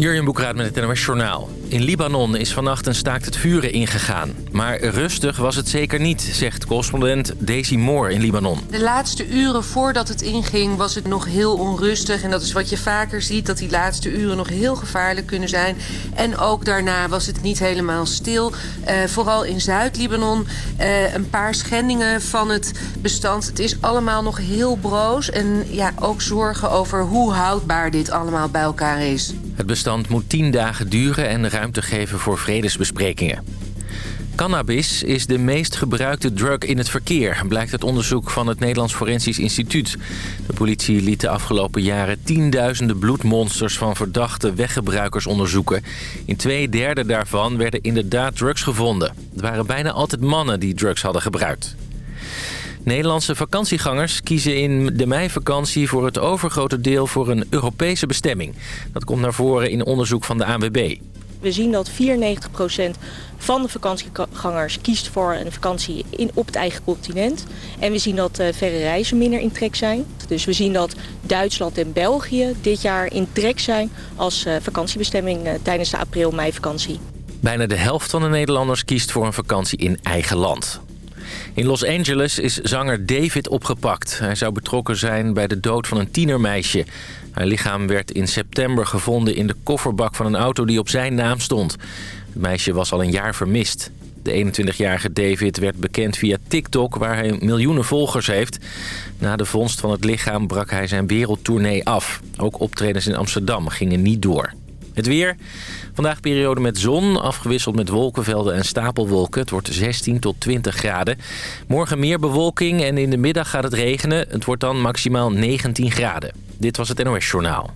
Jurjen Boekraat met het NOS Journaal. In Libanon is vannacht een staakt het vuren ingegaan. Maar rustig was het zeker niet, zegt correspondent Daisy Moore in Libanon. De laatste uren voordat het inging was het nog heel onrustig. En dat is wat je vaker ziet, dat die laatste uren nog heel gevaarlijk kunnen zijn. En ook daarna was het niet helemaal stil. Uh, vooral in Zuid-Libanon uh, een paar schendingen van het bestand. Het is allemaal nog heel broos. En ja, ook zorgen over hoe houdbaar dit allemaal bij elkaar is. Het bestand moet tien dagen duren en ruimte geven voor vredesbesprekingen. Cannabis is de meest gebruikte drug in het verkeer, blijkt uit onderzoek van het Nederlands Forensisch Instituut. De politie liet de afgelopen jaren tienduizenden bloedmonsters van verdachte weggebruikers onderzoeken. In twee derde daarvan werden inderdaad drugs gevonden. Het waren bijna altijd mannen die drugs hadden gebruikt. Nederlandse vakantiegangers kiezen in de meivakantie voor het overgrote deel voor een Europese bestemming. Dat komt naar voren in onderzoek van de ANWB. We zien dat 94% van de vakantiegangers kiest voor een vakantie in, op het eigen continent. En we zien dat uh, verre reizen minder in trek zijn. Dus we zien dat Duitsland en België dit jaar in trek zijn als uh, vakantiebestemming uh, tijdens de april-mei vakantie. Bijna de helft van de Nederlanders kiest voor een vakantie in eigen land. In Los Angeles is zanger David opgepakt. Hij zou betrokken zijn bij de dood van een tienermeisje. Haar lichaam werd in september gevonden in de kofferbak van een auto die op zijn naam stond. Het meisje was al een jaar vermist. De 21-jarige David werd bekend via TikTok, waar hij miljoenen volgers heeft. Na de vondst van het lichaam brak hij zijn wereldtournee af. Ook optredens in Amsterdam gingen niet door. Het weer. Vandaag periode met zon, afgewisseld met wolkenvelden en stapelwolken. Het wordt 16 tot 20 graden. Morgen meer bewolking en in de middag gaat het regenen. Het wordt dan maximaal 19 graden. Dit was het NOS Journaal.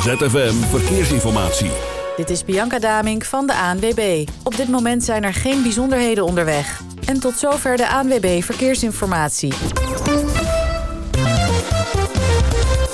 ZFM Verkeersinformatie. Dit is Bianca Damink van de ANWB. Op dit moment zijn er geen bijzonderheden onderweg. En tot zover de ANWB Verkeersinformatie.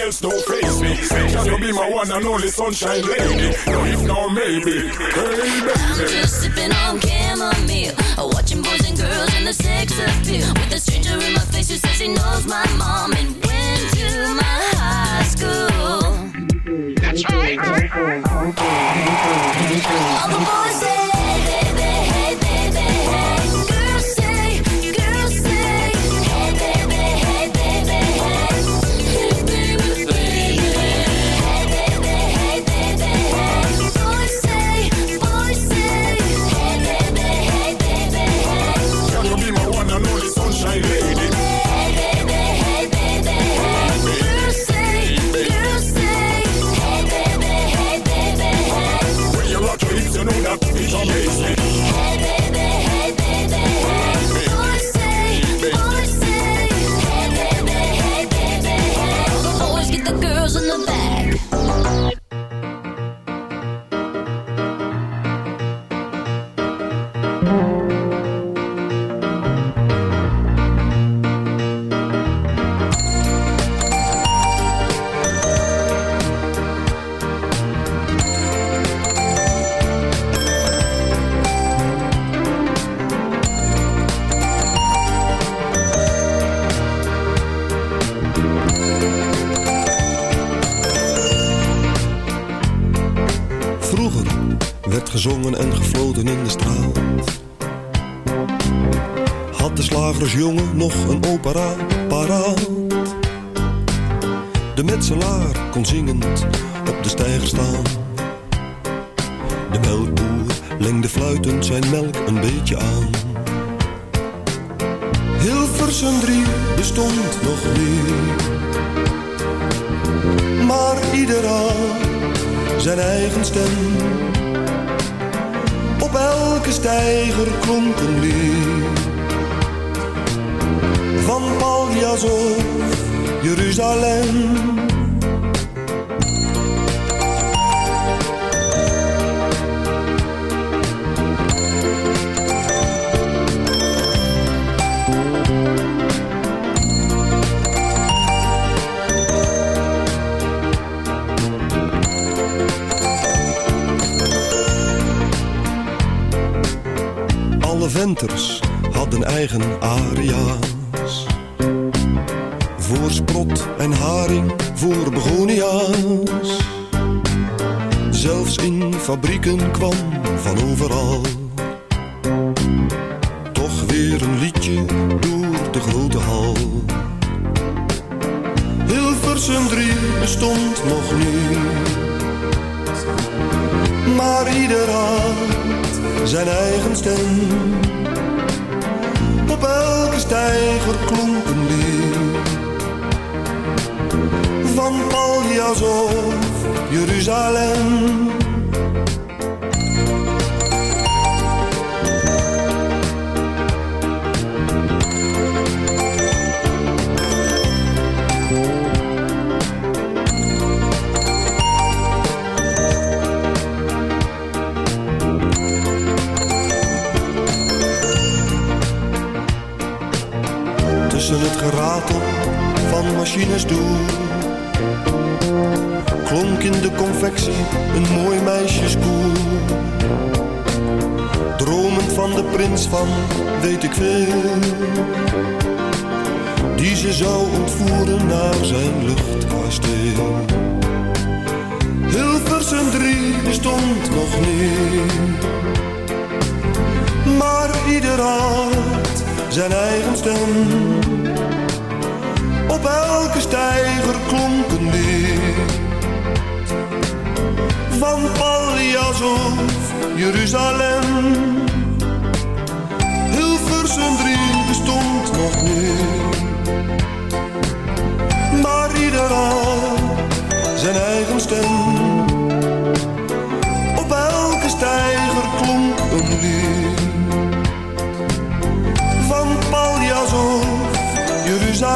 else don't face me. Can you be my one and only sunshine lady? Santos. zijn eigen stem. Op elke stijger klonk een weer. Van Pallias of Jeruzalem. Hilversum drie bestond nog meer. Maar ieder had zijn eigen stem.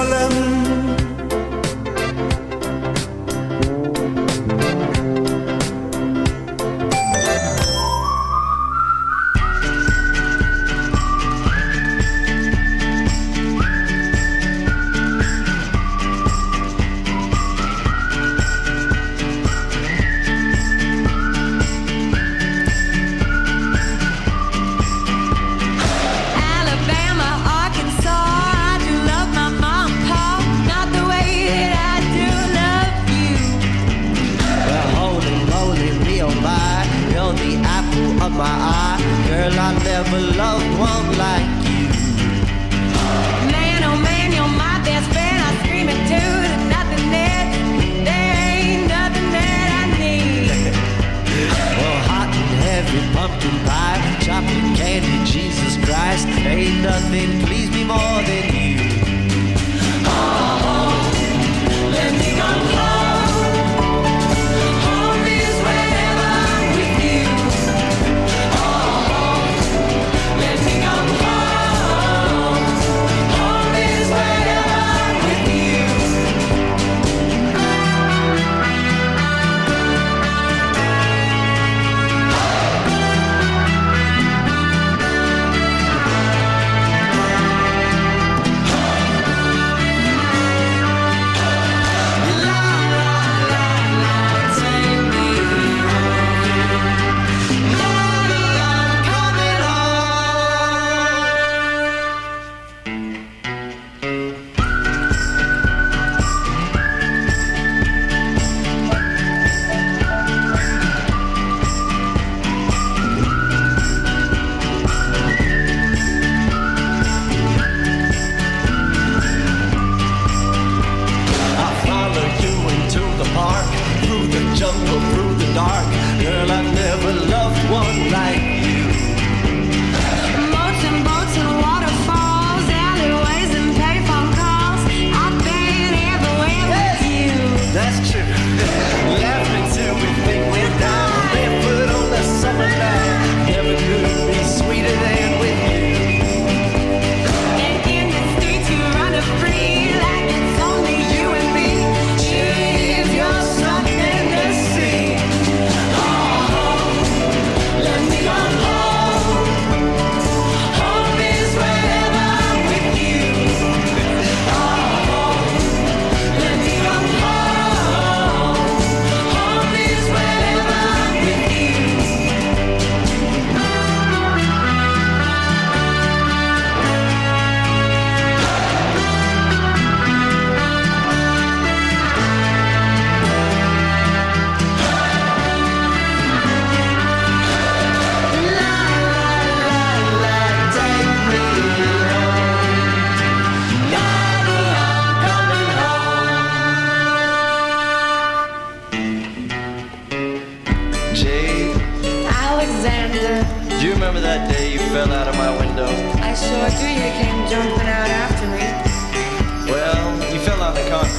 Harlem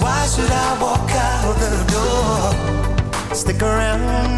why should I walk out the door? Stick around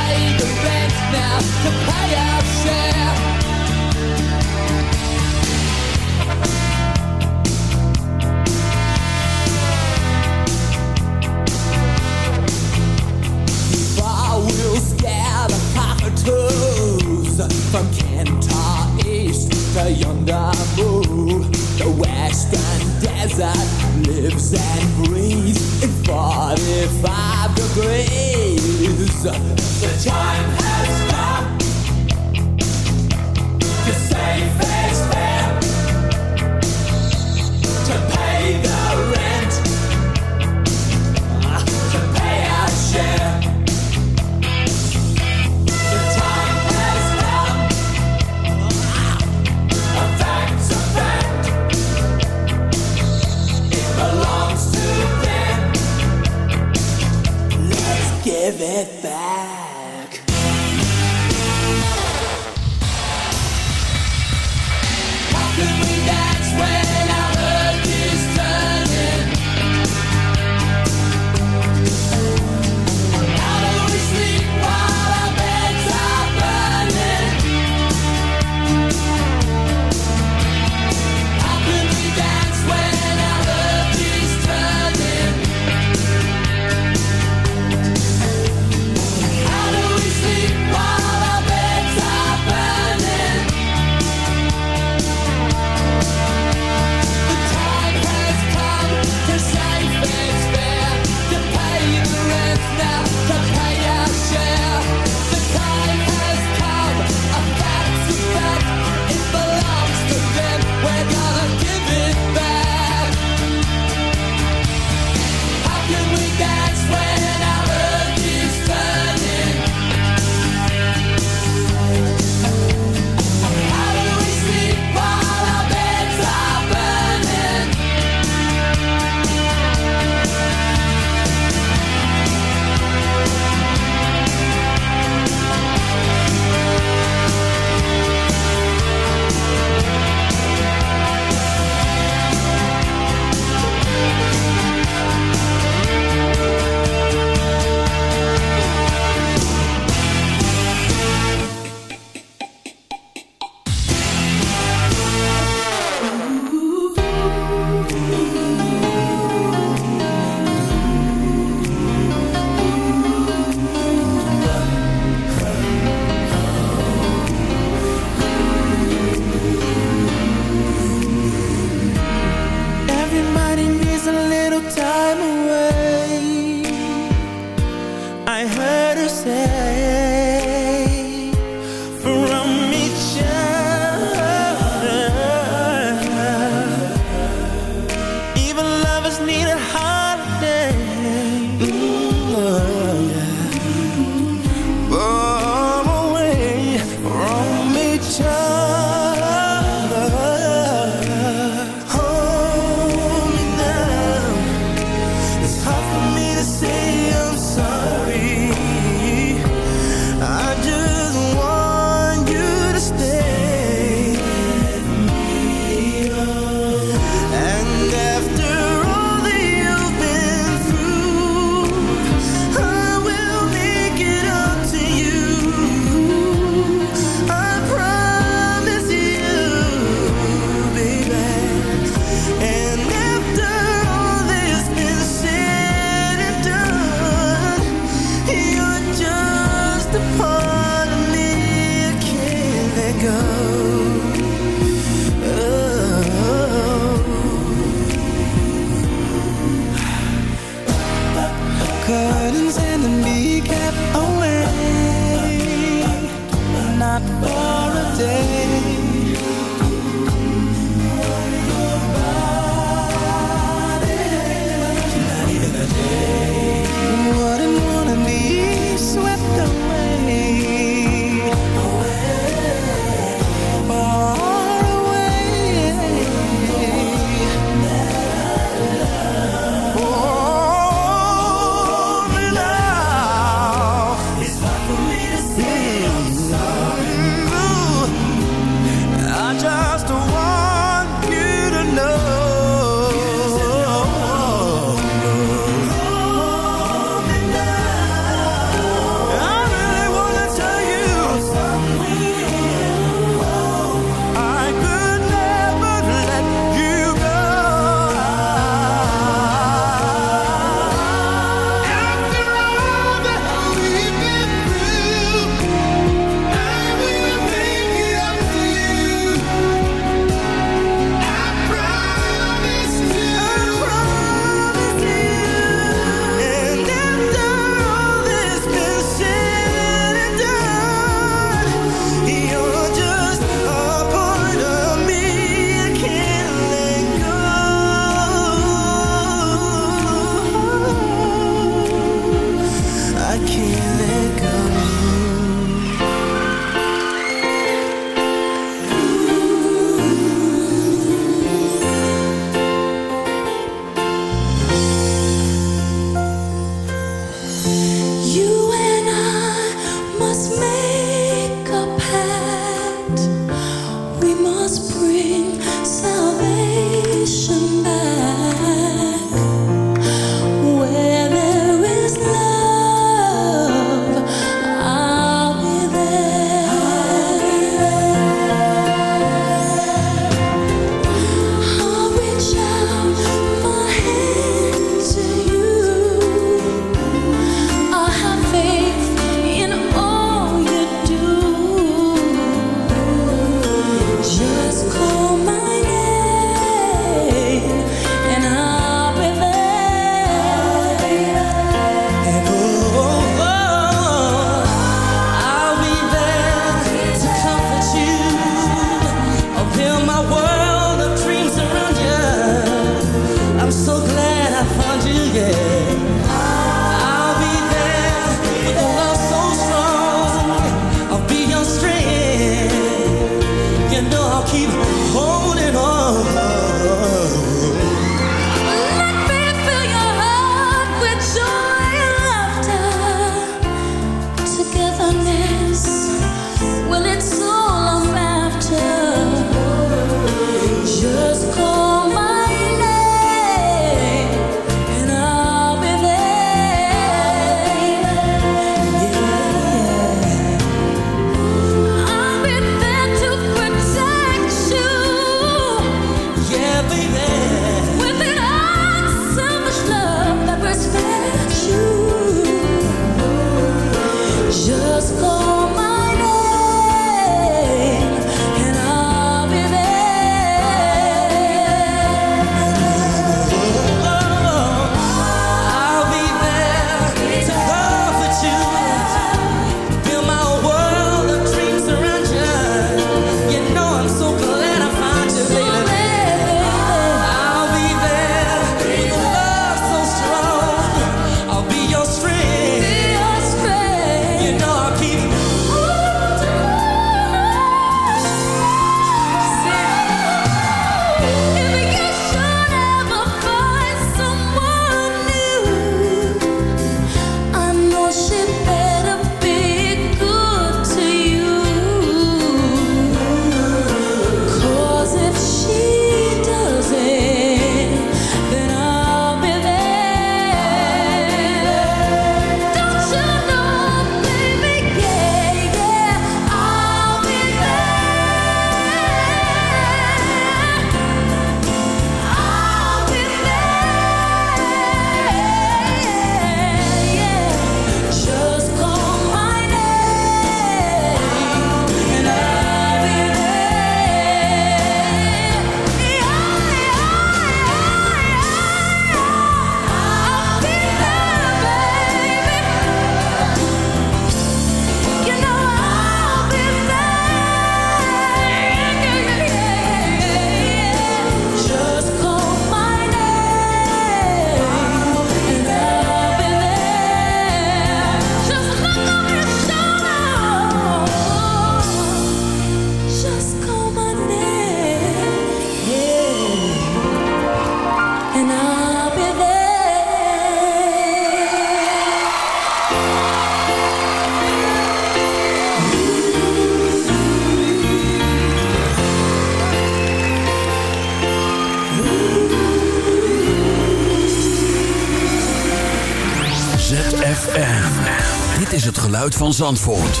Van Zandvoort.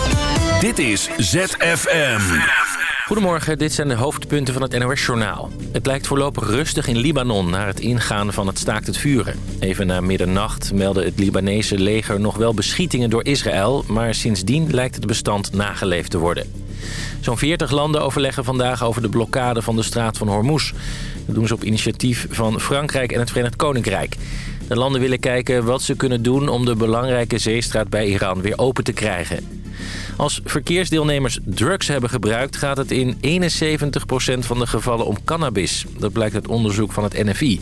Dit is ZFM. Goedemorgen, dit zijn de hoofdpunten van het NOS-journaal. Het lijkt voorlopig rustig in Libanon na het ingaan van het staakt het vuren. Even na middernacht meldde het Libanese leger nog wel beschietingen door Israël... maar sindsdien lijkt het bestand nageleefd te worden. Zo'n 40 landen overleggen vandaag over de blokkade van de straat van Hormuz. Dat doen ze op initiatief van Frankrijk en het Verenigd Koninkrijk. De landen willen kijken wat ze kunnen doen om de belangrijke zeestraat bij Iran weer open te krijgen. Als verkeersdeelnemers drugs hebben gebruikt... gaat het in 71% van de gevallen om cannabis. Dat blijkt uit onderzoek van het NFI.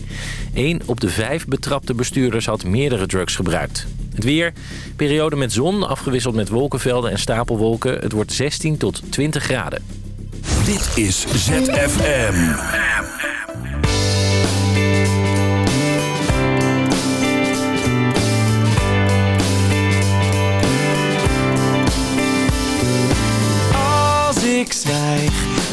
Eén op de vijf betrapte bestuurders had meerdere drugs gebruikt. Het weer, periode met zon, afgewisseld met wolkenvelden en stapelwolken. Het wordt 16 tot 20 graden. Dit is ZFM.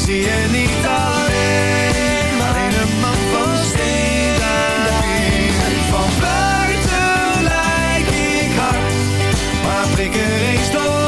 zie je niet alleen, maar in een man van steen Van buiten lijk ik hard, maar prik eens door.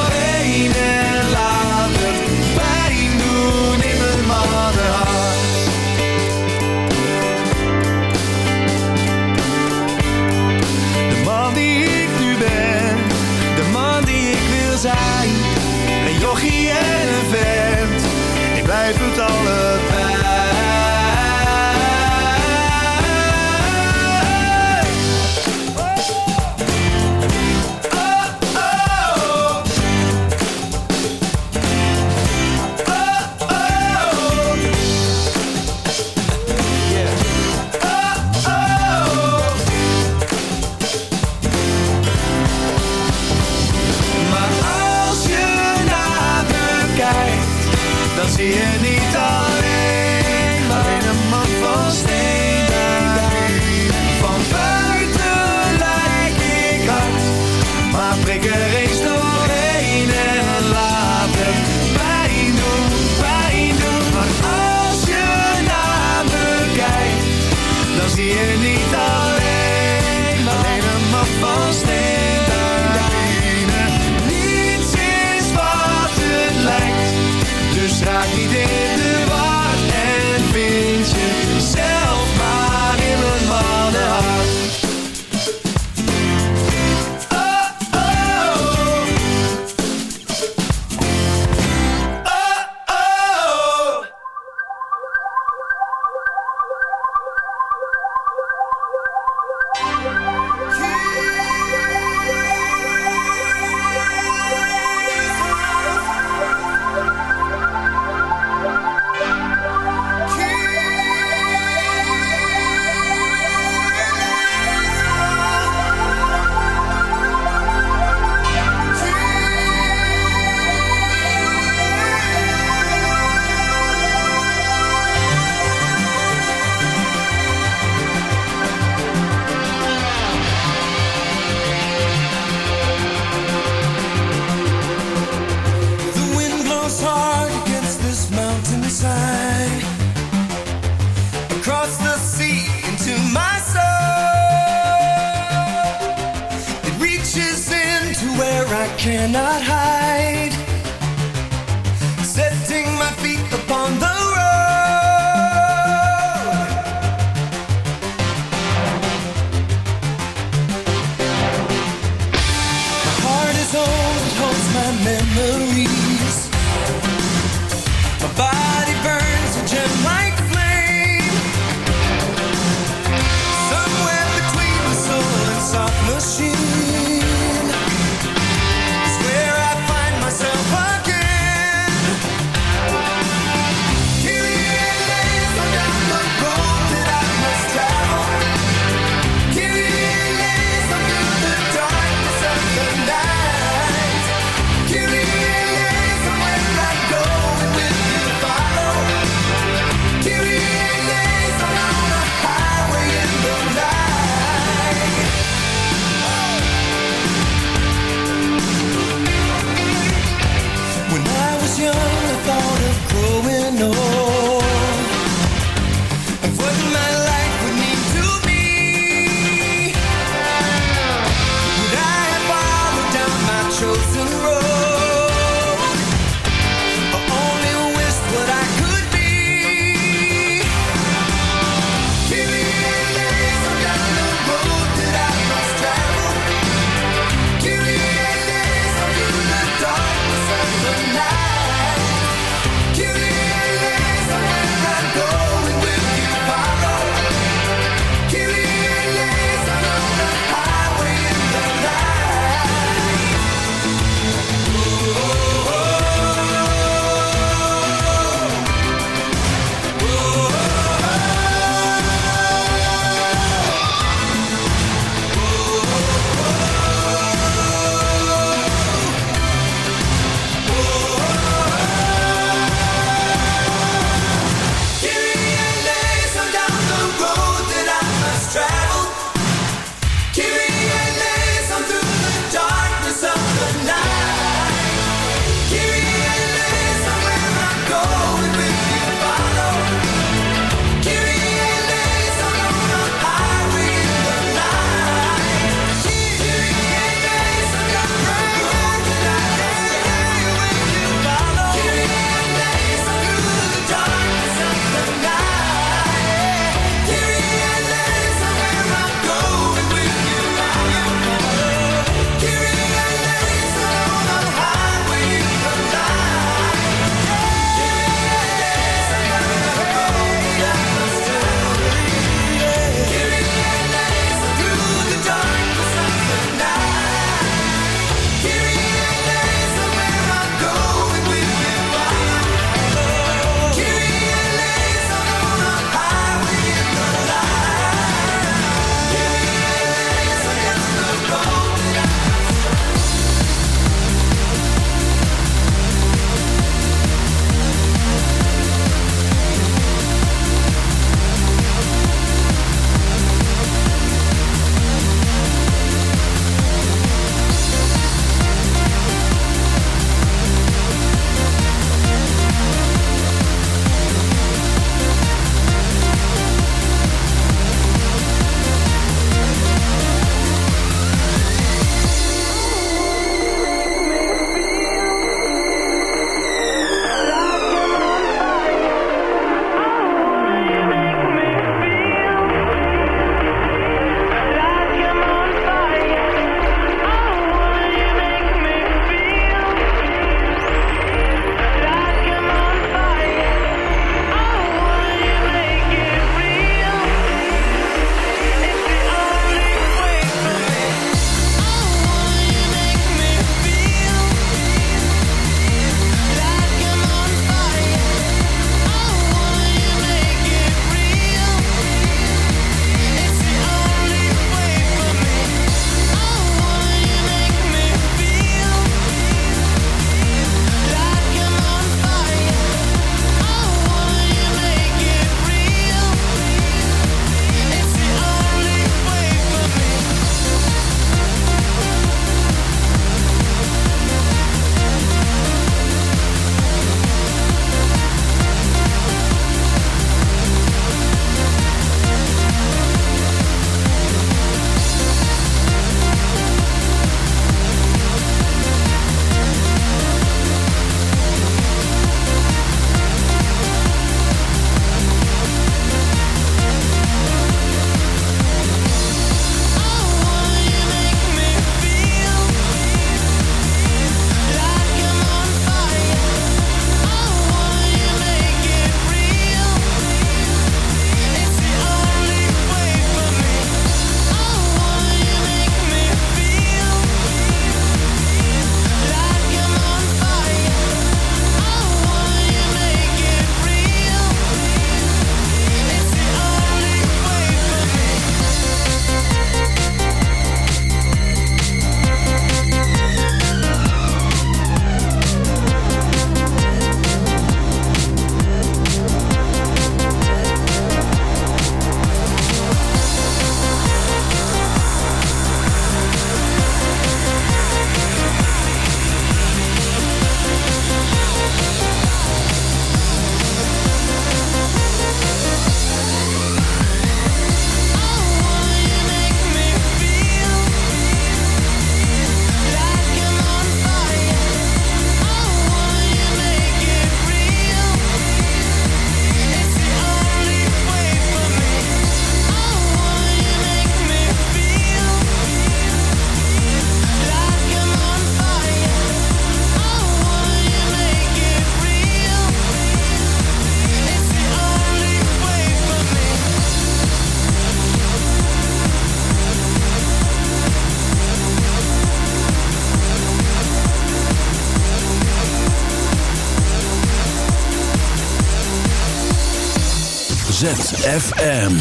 ZFM.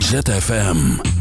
ZFM.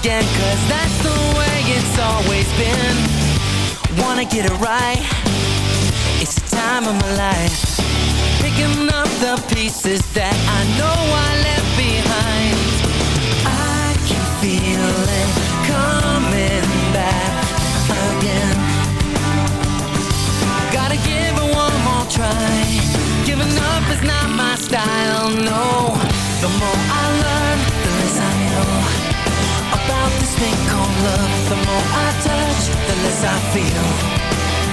Again, cause that's the way it's always been. Wanna get it right. It's the time of my life. Picking up the pieces that I know I left behind. I can feel it coming back again. Gotta give it one more try. Giving up is not my style, no. The more I learn, about this thing called love. The more I touch, the less I feel.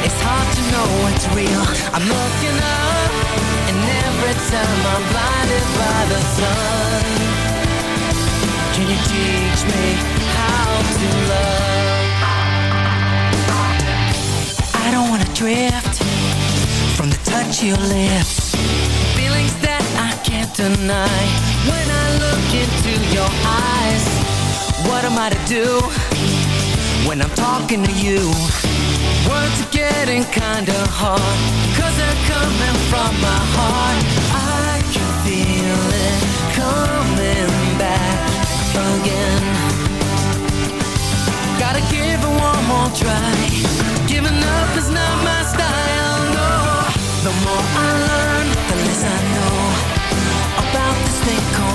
It's hard to know what's real. I'm looking up, and every time I'm blinded by the sun. Can you teach me how to love? I don't wanna drift from the touch of your lips. Feelings that I can't deny when I look into your eyes. What am I to do when I'm talking to you? Words are getting kinda hard, cause they're coming from my heart. I can feel it coming back again. Gotta give it one more try. Giving up is not my style, no. The more I learn, the less I know about this